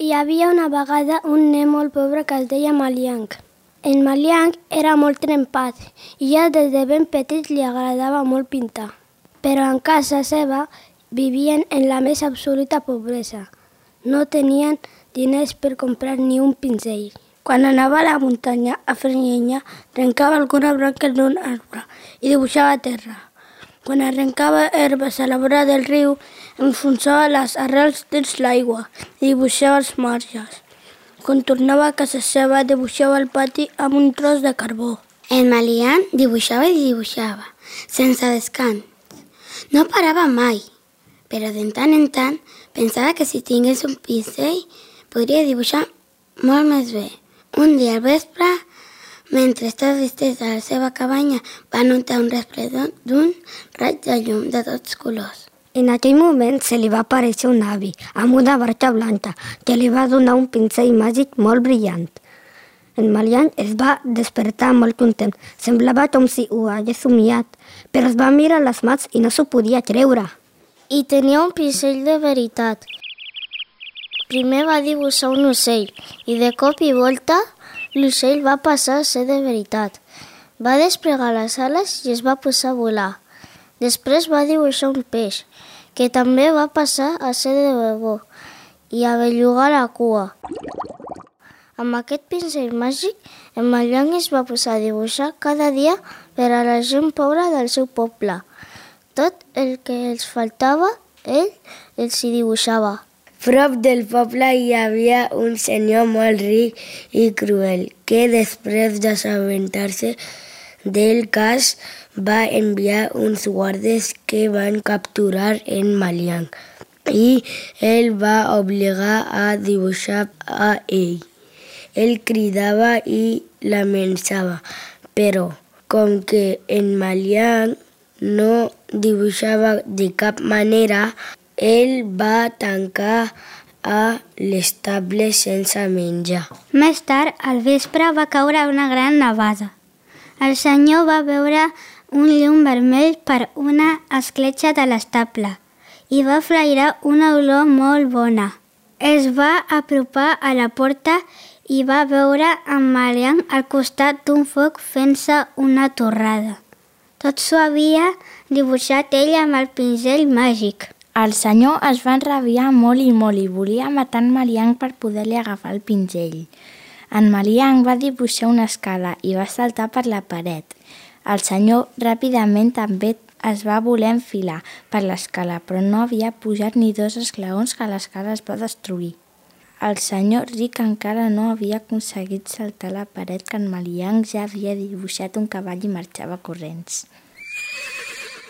Hi havia una vegada un nen molt pobre que es deia Maliang. En Maliang era molt trempat i ja des de ben petit li agradava molt pintar. Però en casa seva vivien en la més absoluta pobresa. No tenien diners per comprar ni un pinzell. Quan anava a la muntanya a fer llenya, trencava alguna branca d'un arbre i dibuixava terra. Quan arrencava herbes a la vora del riu, enfonsava les arrels dins l'aigua i dibuixava els marges. Quan tornava a casa seva, dibuixava el pati amb un tros de carbó. El Malian dibuixava i dibuixava, sense descans. No parava mai, però de tant en tant pensava que si tingués un pincell podria dibuixar molt més bé. Un dia al vespre, mentre estava vestit a la seva cabanya, va notar un resplendor d'un raig de llum de tots colors. En aquell moment se li va aparèixer un avi amb una barca blanca que li va donar un pincell màgic molt brillant. En Malian es va despertar molt content. Semblava com si ho hagués somiat, però es va mirar les mans i no s'ho podia creure. I tenia un pincell de veritat. Primer va dibuixar un ocell i de cop i volta l'ocell va passar a ser de veritat. Va desplegar les ales i es va posar a volar. Després va dibuixar un peix, que també va passar a ser de debò i a bellugar la cua. Amb aquest pincell màgic, en Mallang es va posar a dibuixar cada dia per a la gent pobra del seu poble. Tot el que els faltava, ell els hi dibuixava. Prop del poble hi havia un senyor molt ric i cruel que després d'assabentar-se del cas va enviar uns guardes que van capturar en Maliang i el va obligar a dibuixar a ell. Ell cridava i l'amenaçava, però com que en Maliang no dibuixava de cap manera, ell va tancar a l'estable sense menjar. Més tard, al vespre, va caure una gran nevada. El senyor va veure un llum vermell per una escletxa de l'estable i va flairar una olor molt bona. Es va apropar a la porta i va veure en Marian al costat d'un foc fent-se una torrada. Tot s'ho havia dibuixat ell amb el pinzell màgic. El senyor es va enrabiar molt i molt i volia matar en Maliang per poder-li agafar el pinzell. En Maliang va dibuixar una escala i va saltar per la paret. El senyor ràpidament també es va voler enfilar per l'escala, però no havia pujat ni dos esclaons que l'escala es va destruir. El senyor ric encara no havia aconseguit saltar la paret que en Maliang ja havia dibuixat un cavall i marxava corrents.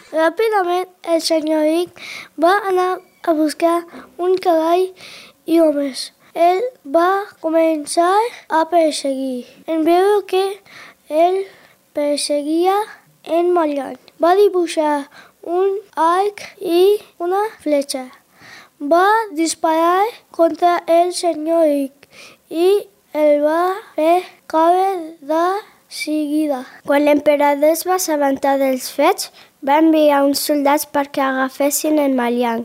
Ràpidament, el senyor Ric va anar a buscar un cavall i homes. Ell va començar a perseguir. En veure que ell perseguia en Marian, va dibuixar un arc i una fletxa. Va disparar contra el senyor Ric i el va fer caure de seguida. Quan l'emperador es va assabentar dels fets, va enviar uns soldats perquè agafessin en Maliang.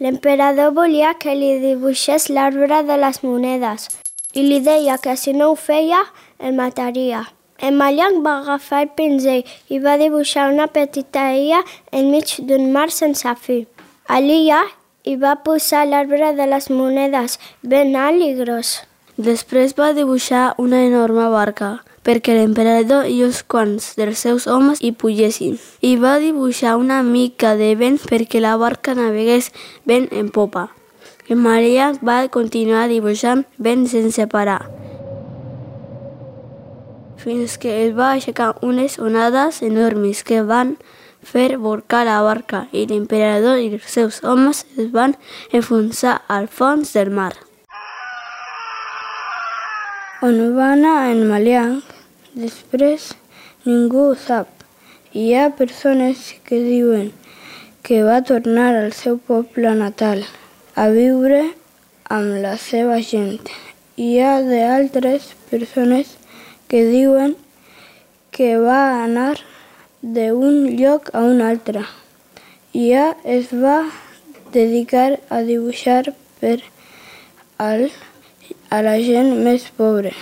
L'emperador volia que li dibuixés l'arbre de les monedes i li deia que si no ho feia, el mataria. En Maliang va agafar el pinzell i va dibuixar una petita illa enmig d'un mar sense fi. A l'illa hi va posar l'arbre de les monedes, ben alt i gros. Després va dibuixar una enorme barca perquè l'emperador i uns quants dels seus homes hi pugessin. I va dibuixar una mica de vent perquè la barca navegués vent en popa. En Maria va continuar dibuixant vent sense parar fins que es va aixecar unes onades enormes que van fer volcar la barca i l'emperador i els seus homes es van enfonsar al fons del mar. On va anar en Maliang després ningú ho sap. Hi ha persones que diuen que va tornar al seu poble natal a viure amb la seva gent. Hi ha d'altres persones que diuen que va anar d'un lloc a un altre. I ja es va dedicar a dibuixar per al, a la gent més pobra.